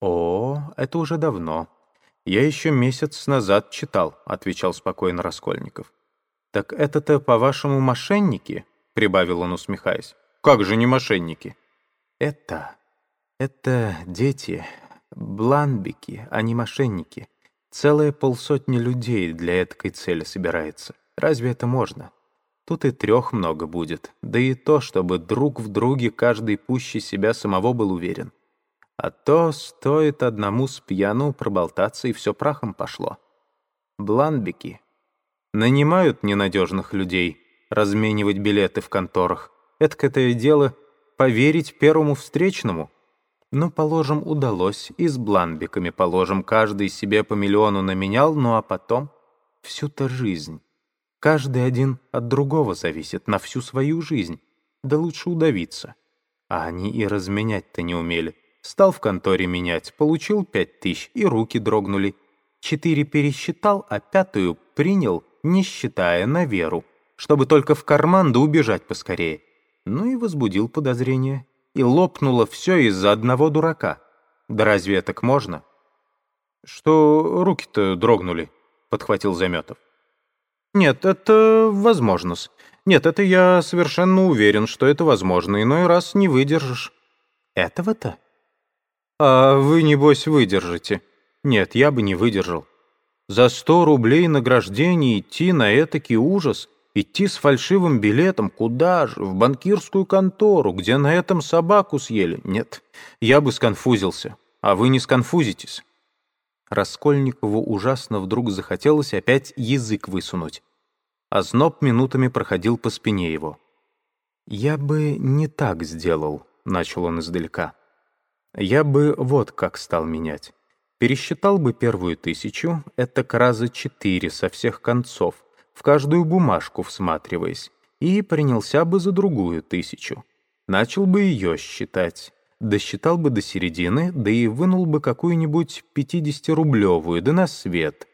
«О, это уже давно. Я еще месяц назад читал», — отвечал спокойно Раскольников. «Так это-то, по-вашему, мошенники?» — прибавил он, усмехаясь. «Как же не мошенники?» «Это... это дети, бланбики, а не мошенники. Целая полсотни людей для этой цели собирается. Разве это можно? Тут и трех много будет, да и то, чтобы друг в друге каждый пуще себя самого был уверен. А то стоит одному с пьяну проболтаться, и все прахом пошло. Бланбики нанимают ненадежных людей разменивать билеты в конторах. Это дело поверить первому встречному. Ну, положим, удалось, и с бланбиками, положим, каждый себе по миллиону наменял, ну а потом всю-то жизнь. Каждый один от другого зависит на всю свою жизнь. Да лучше удавиться. А они и разменять-то не умели. Стал в конторе менять, получил пять тысяч, и руки дрогнули. Четыре пересчитал, а пятую принял, не считая, на веру, чтобы только в карман да убежать поскорее. Ну и возбудил подозрение. И лопнуло все из-за одного дурака. Да разве так можно? «Что руки-то дрогнули?» — подхватил Заметов. «Нет, это возможно -с. Нет, это я совершенно уверен, что это возможно. Иной раз не выдержишь». «Этого-то?» «А вы, небось, выдержите?» «Нет, я бы не выдержал. За сто рублей награждения идти на этакий ужас, идти с фальшивым билетом, куда же? В банкирскую контору, где на этом собаку съели? Нет, я бы сконфузился. А вы не сконфузитесь». Раскольникову ужасно вдруг захотелось опять язык высунуть. А зноб минутами проходил по спине его. «Я бы не так сделал», — начал он издалека. «Я бы вот как стал менять. Пересчитал бы первую тысячу, это раза четыре со всех концов, в каждую бумажку всматриваясь, и принялся бы за другую тысячу. Начал бы ее считать досчитал бы до середины, да и вынул бы какую-нибудь пятидесятирублевую, да на свет.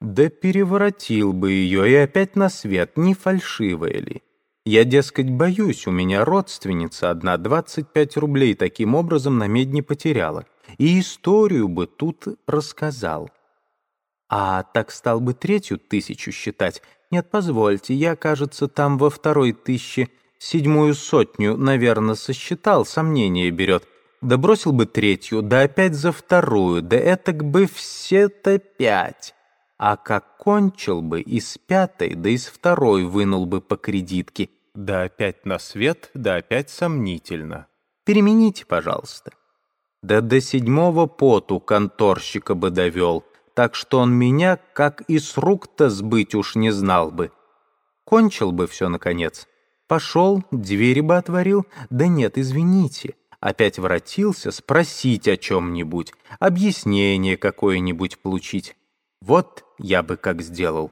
Да переворотил бы ее и опять на свет, не фальшивая ли. Я, дескать, боюсь, у меня родственница одна 25 рублей таким образом на медне потеряла. И историю бы тут рассказал. А так стал бы третью тысячу считать. Нет, позвольте, я, кажется, там во второй тысяче седьмую сотню, наверное, сосчитал, сомнение берет. Да бросил бы третью, да опять за вторую, да этак бы все-то пять. А как кончил бы из пятой, да из второй вынул бы по кредитке, да опять на свет, да опять сомнительно. Перемените, пожалуйста. Да до седьмого поту конторщика бы довел, так что он меня, как и с рук-то сбыть уж не знал бы. Кончил бы все, наконец. Пошел, двери бы отворил, да нет, извините. Опять воротился спросить о чем-нибудь, объяснение какое-нибудь получить. Вот я бы как сделал.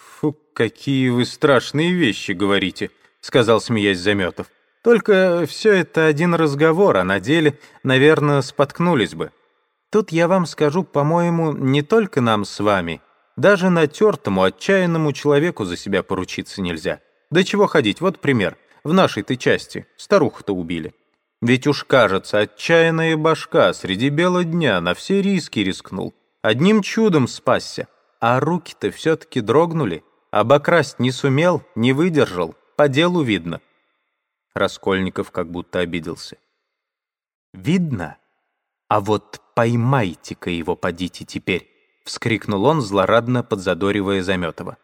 «Фу, какие вы страшные вещи говорите», — сказал, смеясь Заметов. «Только все это один разговор, а на деле, наверное, споткнулись бы. Тут я вам скажу, по-моему, не только нам с вами, даже натертому, отчаянному человеку за себя поручиться нельзя». Да чего ходить, вот пример. В нашей-то части старуху-то убили. Ведь уж кажется, отчаянная башка среди бела дня на все риски рискнул. Одним чудом спасся. А руки-то все-таки дрогнули. Обокрасть не сумел, не выдержал. По делу видно. Раскольников как будто обиделся. «Видно? А вот поймайте-ка его, подите теперь!» — вскрикнул он, злорадно подзадоривая Заметова.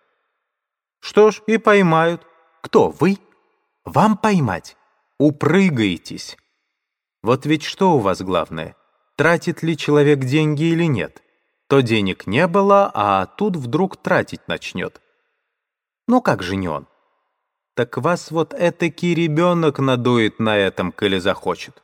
«Что ж, и поймают. Кто, вы? Вам поймать? Упрыгаетесь. Вот ведь что у вас главное? Тратит ли человек деньги или нет? То денег не было, а тут вдруг тратить начнет. Ну как же не он? Так вас вот этакий ребенок надует на этом, коли захочет.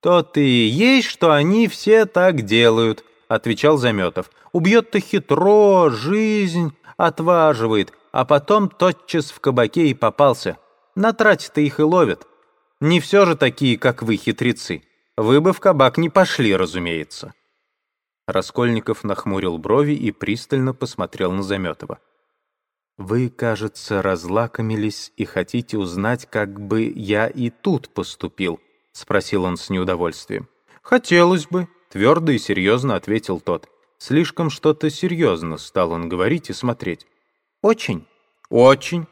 «То-то и есть, что они все так делают», — отвечал Заметов. «Убьет-то хитро, жизнь отваживает, а потом тотчас в кабаке и попался. На трате-то их и ловят. Не все же такие, как вы, хитрецы. Вы бы в кабак не пошли, разумеется». Раскольников нахмурил брови и пристально посмотрел на Заметова. «Вы, кажется, разлакомились и хотите узнать, как бы я и тут поступил?» — спросил он с неудовольствием. «Хотелось бы», — твердо и серьезно ответил тот. Слишком что-то серьезно стал он говорить и смотреть. «Очень?» «Очень»,